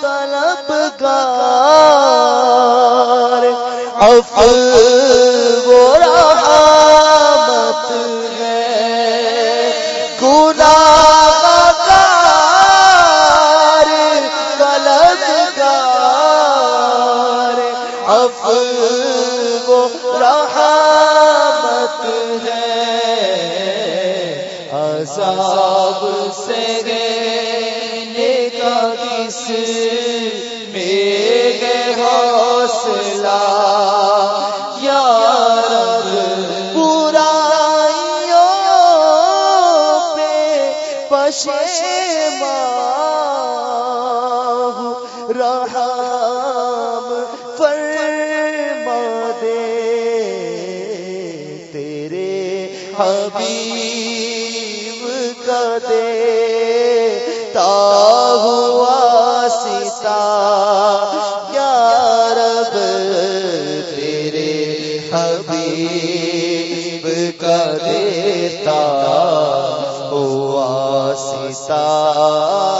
طلب گار وہ رحمت ہے۔ گناہ گار طلب گار وہ رحمت ہے۔ عذاب سے گے کا کس میرے حوصلہ؟ یا رب، برائیوں پہ پشیماں رحم فرما دے تیرے حبیب۔ دے تا ہوا سیتا۔ یا رب تیرے حبیب کا دیتا ہوا سیتا۔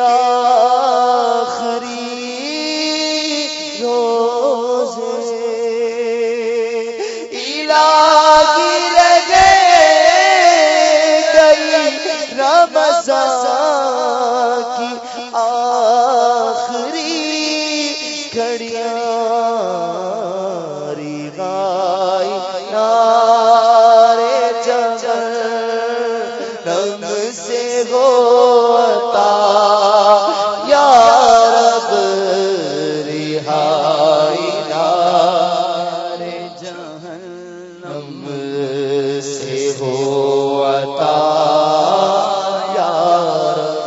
آخری روزے الہی رہے گئی رمضان کی آخری گھڑیاں ریغائی نارے جہنم سے ہو ہم سے ہو عطا